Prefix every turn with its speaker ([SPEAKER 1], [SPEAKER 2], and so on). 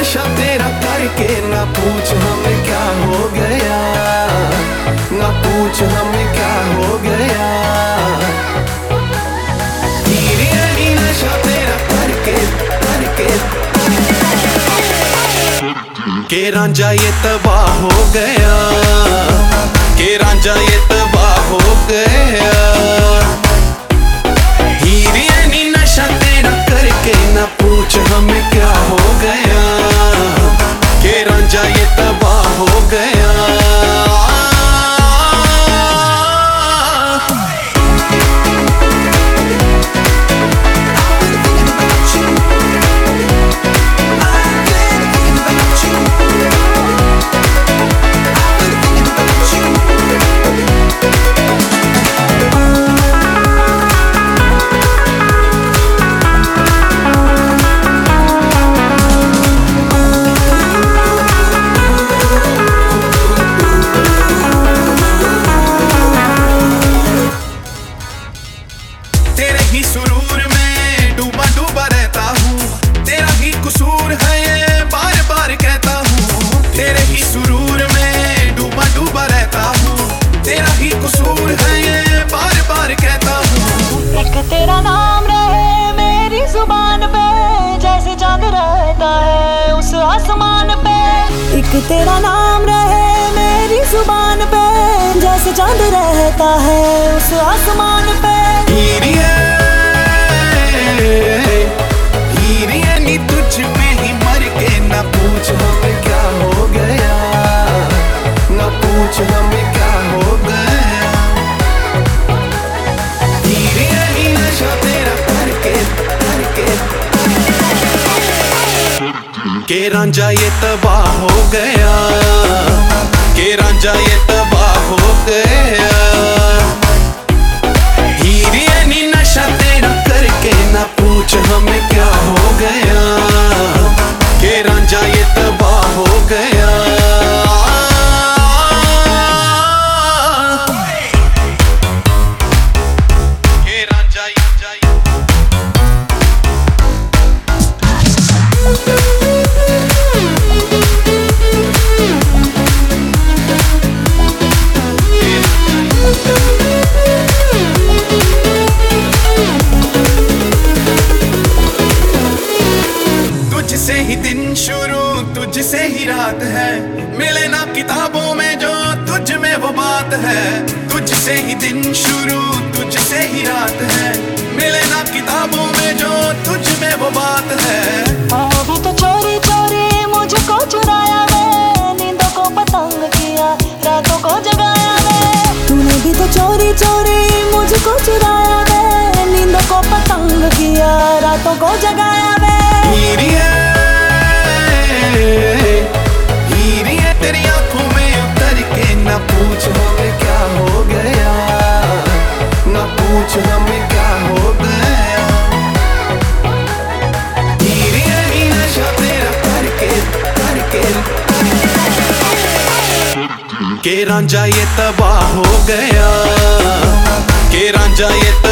[SPEAKER 1] नशा तेरा करके ना पूछ हमें क्या हो गया ना पूछ हमें क्या हो गया नशा के रांझा ये तबाह हो गया। के रांझा ये तबाह हो गया।
[SPEAKER 2] एक तेरा नाम रहे मेरी ज़ुबान पे जैसे चाँद रहता है उस आसमान पे।
[SPEAKER 1] के रांझा ये तबाह हो गया के रांझा ये तबाह हो गया। रात है। मिले ना किताबों में जो तुझ में वो बात है। तुझसे ही दिन शुरू, तुझसे ही रात है। मिले ना किताबों में जो तुझ में वो बात है।
[SPEAKER 2] के
[SPEAKER 1] रांझा ये तबाह हो गया। के रांझा ये तबाह